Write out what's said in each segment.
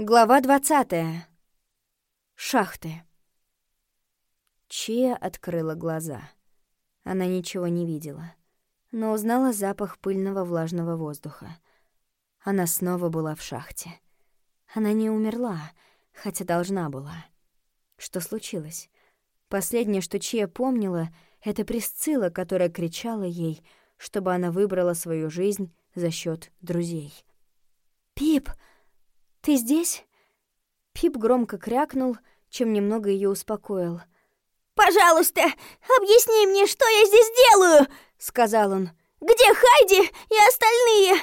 Глава двадцатая. Шахты. Чия открыла глаза. Она ничего не видела, но узнала запах пыльного влажного воздуха. Она снова была в шахте. Она не умерла, хотя должна была. Что случилось? Последнее, что Чия помнила, — это Присцилла, которая кричала ей, чтобы она выбрала свою жизнь за счет друзей. «Пип!» «Ты здесь?» Пип громко крякнул, чем немного ее успокоил. «Пожалуйста, объясни мне, что я здесь делаю!» — сказал он. «Где Хайди и остальные?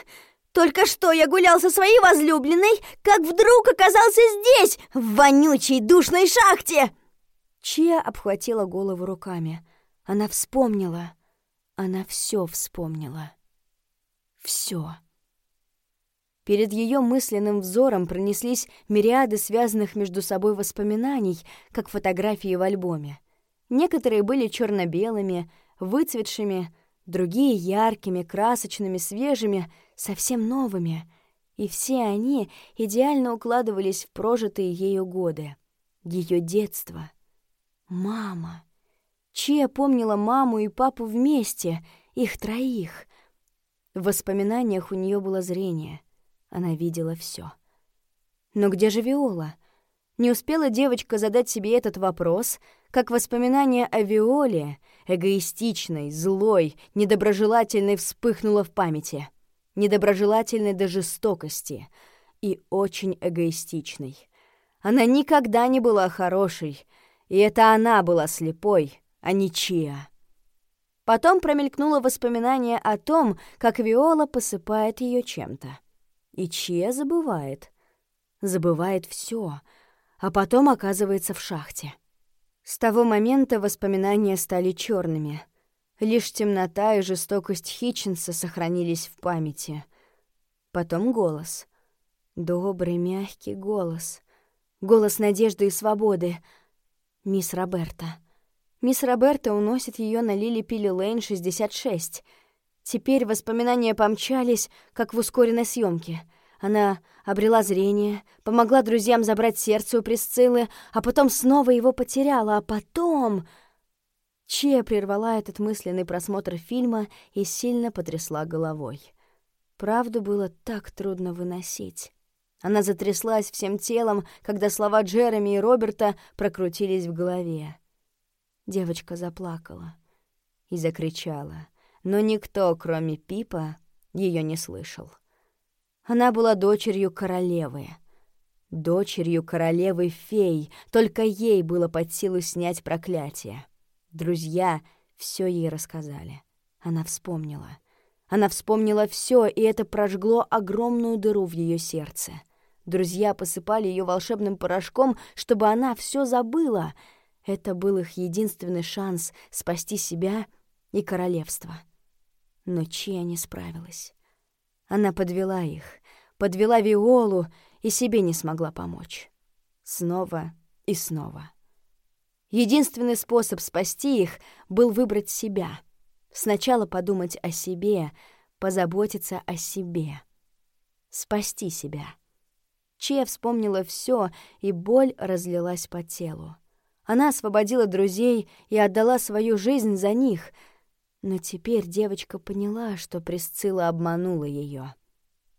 Только что я гулял со своей возлюбленной, как вдруг оказался здесь, в вонючей душной шахте!» Чия обхватила голову руками. Она вспомнила. Она все вспомнила. Все. Перед ее мысленным взором пронеслись мириады связанных между собой воспоминаний, как фотографии в альбоме. Некоторые были черно белыми выцветшими, другие — яркими, красочными, свежими, совсем новыми. И все они идеально укладывались в прожитые ею годы. Ее детство. Мама. Чия помнила маму и папу вместе, их троих. В воспоминаниях у нее было зрение. Она видела все. Но где же Виола? Не успела девочка задать себе этот вопрос, как воспоминание о Виоле, эгоистичной, злой, недоброжелательной, вспыхнуло в памяти. Недоброжелательной до жестокости и очень эгоистичной. Она никогда не была хорошей, и это она была слепой, а не Чия. Потом промелькнуло воспоминание о том, как Виола посыпает ее чем-то. И Че забывает. Забывает все, а потом оказывается в шахте. С того момента воспоминания стали черными. Лишь темнота и жестокость Хитчинса сохранились в памяти. Потом голос. Добрый, мягкий голос. Голос надежды и свободы. Мисс Роберта. Мисс Роберта уносит ее на Лили Пилли Лейн 66 — Теперь воспоминания помчались, как в ускоренной съемке. Она обрела зрение, помогла друзьям забрать сердце у Присциллы, а потом снова его потеряла, а потом... Чия прервала этот мысленный просмотр фильма и сильно потрясла головой. Правду было так трудно выносить. Она затряслась всем телом, когда слова Джереми и Роберта прокрутились в голове. Девочка заплакала и закричала — но никто, кроме Пипа, ее не слышал. Она была дочерью королевы. Дочерью королевы-фей, только ей было под силу снять проклятие. Друзья все ей рассказали. Она вспомнила. Она вспомнила все, и это прожгло огромную дыру в ее сердце. Друзья посыпали ее волшебным порошком, чтобы она все забыла. Это был их единственный шанс спасти себя и королевство. Но Чия не справилась. Она подвела их, подвела Виолу и себе не смогла помочь. Снова и снова. Единственный способ спасти их был выбрать себя. Сначала подумать о себе, позаботиться о себе. Спасти себя. Чия вспомнила все, и боль разлилась по телу. Она освободила друзей и отдала свою жизнь за них — но теперь девочка поняла, что Присцилла обманула ее.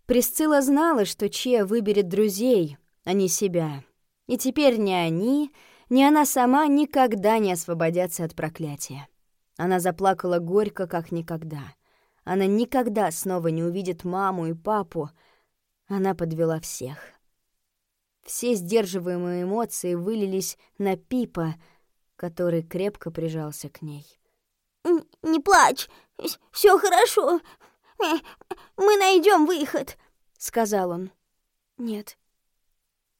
Присцилла знала, что Чия выберет друзей, а не себя. И теперь ни они, ни она сама никогда не освободятся от проклятия. Она заплакала горько, как никогда. Она никогда снова не увидит маму и папу. Она подвела всех. Все сдерживаемые эмоции вылились на Пипа, который крепко прижался к ней. «Не плачь, все хорошо. Мы найдем выход», — сказал он. «Нет,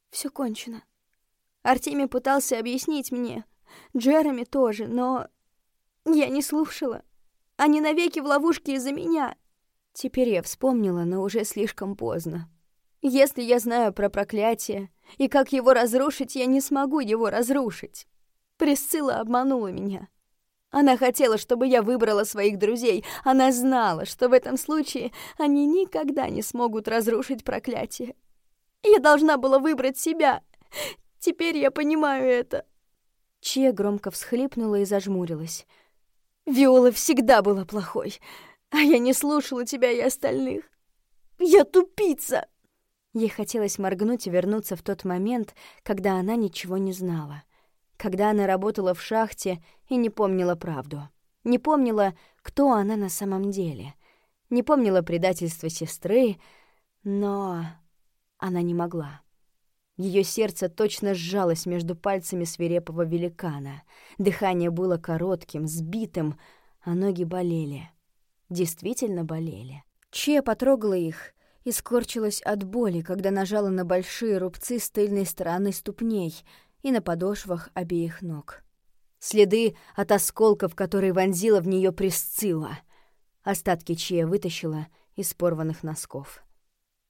все кончено. Артемий пытался объяснить мне, Джереми тоже, но я не слушала. Они навеки в ловушке из-за меня. Теперь я вспомнила, но уже слишком поздно. Если я знаю про проклятие и как его разрушить, я не смогу его разрушить. Присцилла обманула меня. Она хотела, чтобы я выбрала своих друзей. Она знала, что в этом случае они никогда не смогут разрушить проклятие. Я должна была выбрать себя. Теперь я понимаю это». Чия громко всхлипнула и зажмурилась. «Виола всегда была плохой, а я не слушала тебя и остальных. Я тупица!» Ей хотелось моргнуть и вернуться в тот момент, когда она ничего не знала. Когда она работала в шахте и не помнила правду. Не помнила, кто она на самом деле. Не помнила предательство сестры, но она не могла. Ее сердце точно сжалось между пальцами свирепого великана. Дыхание было коротким, сбитым, а ноги болели. Действительно болели. Че потрогала их и скорчилась от боли, когда нажала на большие рубцы с тыльной стороны ступней и на подошвах обеих ног. Следы от осколков, которые вонзила в нее Присцилла. Остатки Чия вытащила из порванных носков.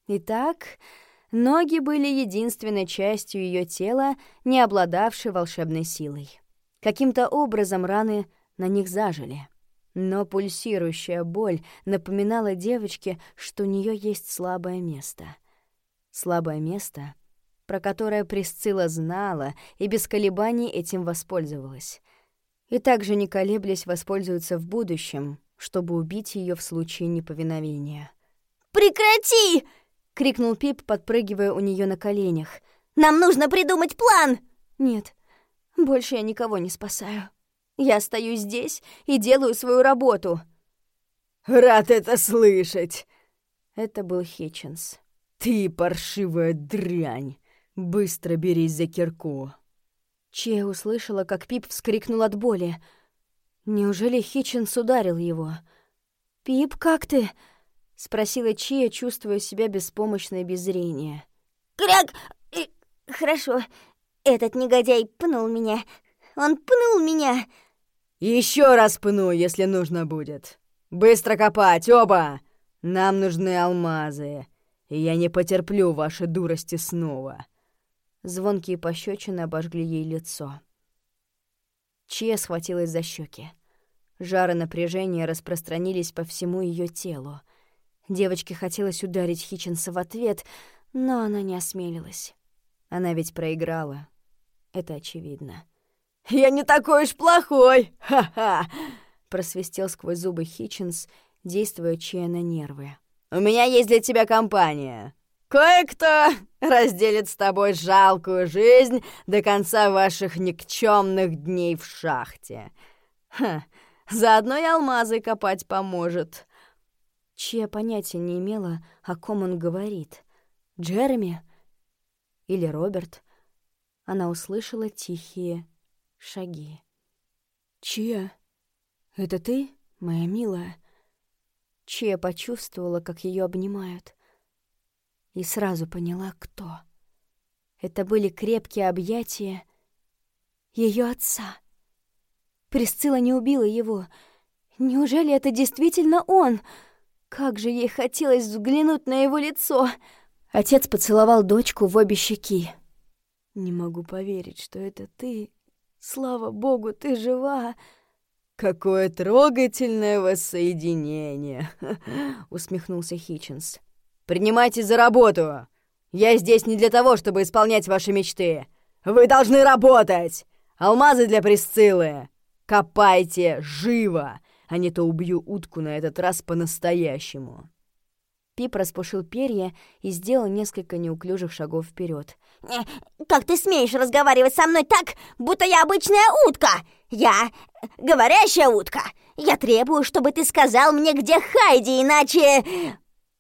Итак, ноги были единственной частью ее тела, не обладавшей волшебной силой. Каким-то образом раны на них зажили. Но пульсирующая боль напоминала девочке, что у нее есть слабое место. Слабое место, про которое Присцилла знала и без колебаний этим воспользовалась. И также не колеблясь воспользуется в будущем, чтобы убить ее в случае неповиновения. «Прекрати!» — крикнул Пип, подпрыгивая у нее на коленях. «Нам нужно придумать план!» «Нет, больше я никого не спасаю. Я остаюсь здесь и делаю свою работу». «Рад это слышать!» Это был Хитчинс. «Ты паршивая дрянь! Быстро берись за кирку!» Че услышала, как Пип вскрикнул от боли. Неужели Хитчинс ударил его? «Пип, как ты?» — спросила Чия, чувствуя себя беспомощной без зрения. «Кряк! Э, хорошо. Этот негодяй пнул меня. Он пнул меня!» Еще раз пну, если нужно будет. Быстро копать, оба! Нам нужны алмазы, и я не потерплю ваши дурости снова». Звонкие пощечины обожгли ей лицо. Чия схватилась за щеки. Жары напряжения распространились по всему ее телу. Девочке хотелось ударить Хитчинса в ответ, но она не осмелилась. Она ведь проиграла. Это очевидно. «Я не такой уж плохой! Ха-ха!» Просвистел сквозь зубы Хитчинс, действуя чья на нервы. «У меня есть для тебя компания. Кое-кто разделит с тобой жалкую жизнь до конца ваших никчемных дней в шахте. Ха, заодно и алмазы копать поможет чья понятия не имела, о ком он говорит. Джереми или Роберт. Она услышала тихие шаги. «Чья? Это ты, моя милая?» Чья почувствовала, как ее обнимают. И сразу поняла, кто. Это были крепкие объятия ее отца. Присцилла не убила его. Неужели это действительно он — как же ей хотелось взглянуть на его лицо! Отец поцеловал дочку в обе щеки. «Не могу поверить, что это ты. Слава богу, ты жива!» «Какое трогательное воссоединение!» — усмехнулся Хитчинс. «Принимайте за работу! Я здесь не для того, чтобы исполнять ваши мечты. Вы должны работать! Алмазы для Присциллы! Копайте живо! а не то убью утку на этот раз по-настоящему». Пип распушил перья и сделал несколько неуклюжих шагов вперед. «Э, «Как ты смеешь разговаривать со мной так, будто я обычная утка? Я говорящая утка. Я требую, чтобы ты сказал мне, где Хайди, иначе...»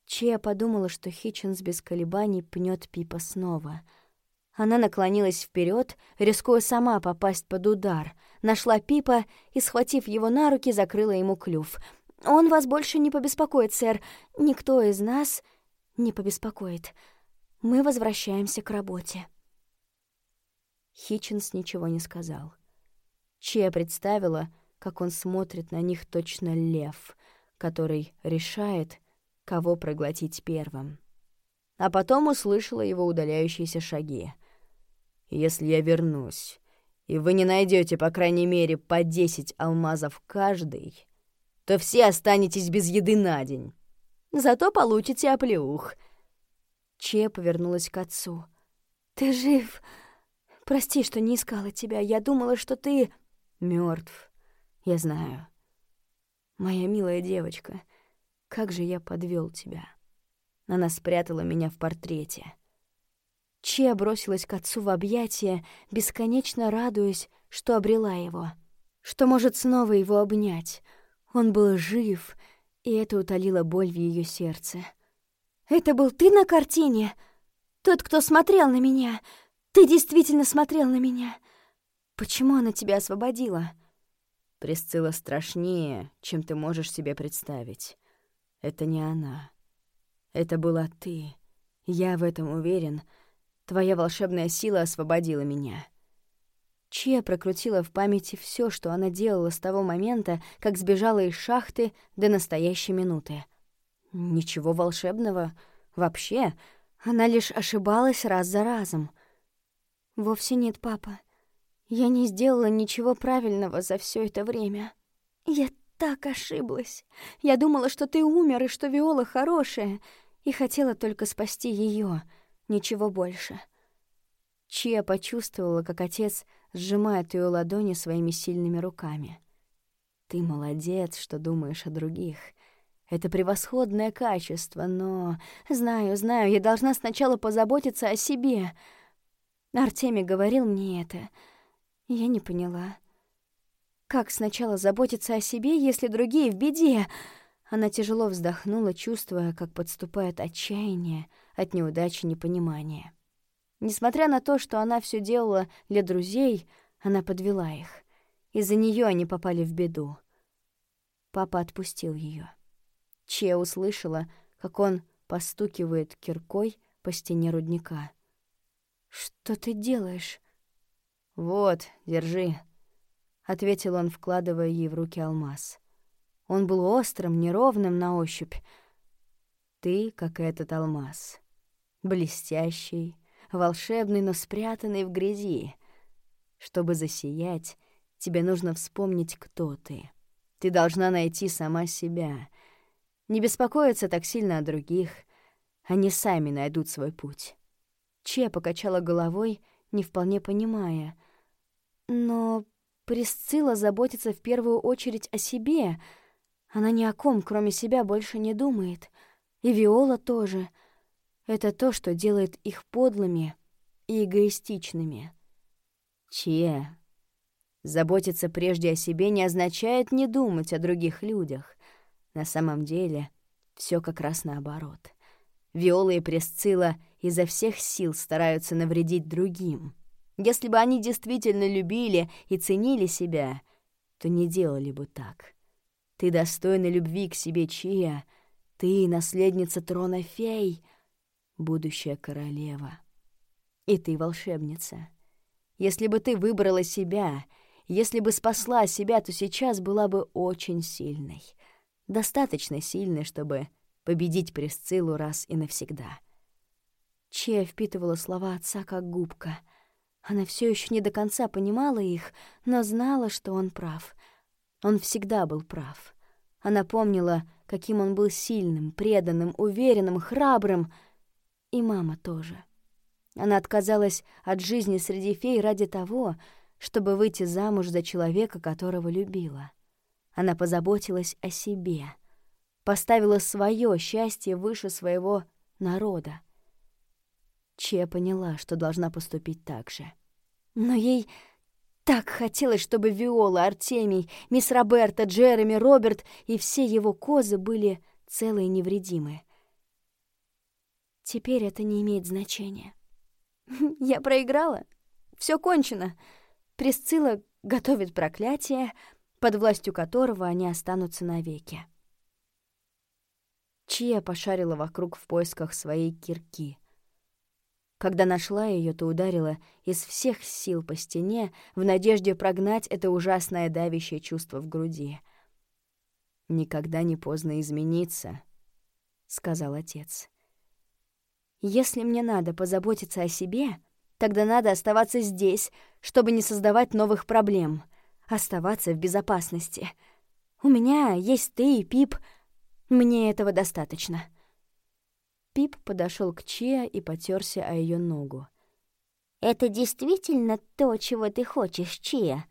Чия подумала, что Хитчинс без колебаний пнет Пипа снова — она наклонилась вперед, рискуя сама попасть под удар, нашла Пипа и, схватив его на руки, закрыла ему клюв. «Он вас больше не побеспокоит, сэр. Никто из нас не побеспокоит. Мы возвращаемся к работе». Хитчинс ничего не сказал. Чия представила, как он смотрит на них точно лев, который решает, кого проглотить первым. А потом услышала его удаляющиеся шаги — если я вернусь, и вы не найдете, по крайней мере, по десять алмазов каждый, то все останетесь без еды на день. Зато получите оплеух. Че повернулась к отцу. «Ты жив? Прости, что не искала тебя. Я думала, что ты...» мертв. Я знаю. Моя милая девочка, как же я подвел тебя. Она спрятала меня в портрете. Че бросилась к отцу в объятия, бесконечно радуясь, что обрела его, что может снова его обнять. Он был жив, и это утолило боль в ее сердце. «Это был ты на картине? Тот, кто смотрел на меня? Ты действительно смотрел на меня? Почему она тебя освободила?» Присцилла страшнее, чем ты можешь себе представить. Это не она. Это была ты. Я в этом уверен. Твоя волшебная сила освободила меня. Чья прокрутила в памяти все, что она делала с того момента, как сбежала из шахты до настоящей минуты. Ничего волшебного. Вообще, она лишь ошибалась раз за разом. «Вовсе нет, папа. Я не сделала ничего правильного за все это время. Я так ошиблась. Я думала, что ты умер и что Виола хорошая, и хотела только спасти ее, ничего больше». Чия почувствовала, как отец сжимает ее ладони своими сильными руками. «Ты молодец, что думаешь о других. Это превосходное качество, но... Знаю, знаю, я должна сначала позаботиться о себе. Артемий говорил мне это. Я не поняла. Как сначала заботиться о себе, если другие в беде?» Она тяжело вздохнула, чувствуя, как подступает отчаяние от неудачи непонимания. Несмотря на то, что она все делала для друзей, она подвела их. Из-за нее они попали в беду. Папа отпустил ее. Че услышала, как он постукивает киркой по стене рудника. «Что ты делаешь?» «Вот, держи», — ответил он, вкладывая ей в руки алмаз. Он был острым, неровным на ощупь. «Ты, как этот алмаз, блестящий, волшебный, но спрятанный в грязи. Чтобы засиять, тебе нужно вспомнить, кто ты. Ты должна найти сама себя. Не беспокоиться так сильно о других. Они сами найдут свой путь. Че покачала головой, не вполне понимая. Но Присцилла заботится в первую очередь о себе. Она ни о ком, кроме себя, больше не думает. И Виола тоже — это то, что делает их подлыми и эгоистичными. Чье? Заботиться прежде о себе не означает не думать о других людях. На самом деле все как раз наоборот. Виола и Пресцилла изо всех сил стараются навредить другим. Если бы они действительно любили и ценили себя, то не делали бы так. Ты достойна любви к себе, Чия. Ты наследница трона фей — будущая королева. И ты волшебница. Если бы ты выбрала себя, если бы спасла себя, то сейчас была бы очень сильной. Достаточно сильной, чтобы победить Пресциллу раз и навсегда. Че впитывала слова отца как губка. Она все еще не до конца понимала их, но знала, что он прав. Он всегда был прав. Она помнила, каким он был сильным, преданным, уверенным, храбрым — и мама тоже. Она отказалась от жизни среди фей ради того, чтобы выйти замуж за человека, которого любила. Она позаботилась о себе, поставила свое счастье выше своего народа. Че поняла, что должна поступить так же. Но ей так хотелось, чтобы Виола, Артемий, мисс Роберта, Джереми, Роберт и все его козы были целые и невредимые. Теперь это не имеет значения. Я проиграла. Все кончено. Присцилла готовит проклятие, под властью которого они останутся навеки. Чия пошарила вокруг в поисках своей кирки. Когда нашла ее, то ударила из всех сил по стене в надежде прогнать это ужасное давящее чувство в груди. «Никогда не поздно измениться», — сказал отец. Если мне надо позаботиться о себе, тогда надо оставаться здесь, чтобы не создавать новых проблем, оставаться в безопасности. У меня есть ты и Пип, мне этого достаточно. Пип подошел к Чиа и потерся о ее ногу. «Это действительно то, чего ты хочешь, Чия?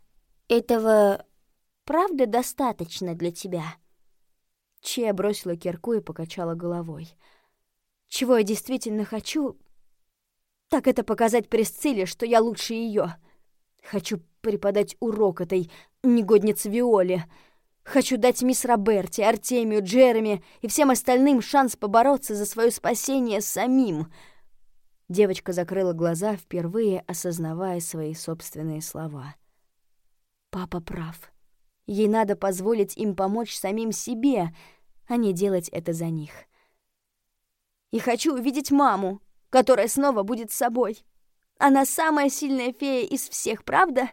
Этого правда достаточно для тебя?» Чия бросила кирку и покачала головой. «Чего я действительно хочу, так это показать Пресцилле, что я лучше ее. Хочу преподать урок этой негоднице Виоле. Хочу дать мисс Роберти, Артемию, Джереми и всем остальным шанс побороться за свое спасение самим». Девочка закрыла глаза, впервые осознавая свои собственные слова. «Папа прав. Ей надо позволить им помочь самим себе, а не делать это за них. И хочу увидеть маму, которая снова будет с собой. Она самая сильная фея из всех, правда?»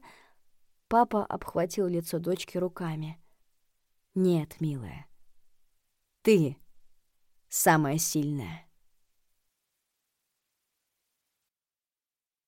Папа обхватил лицо дочки руками. «Нет, милая, ты самая сильная».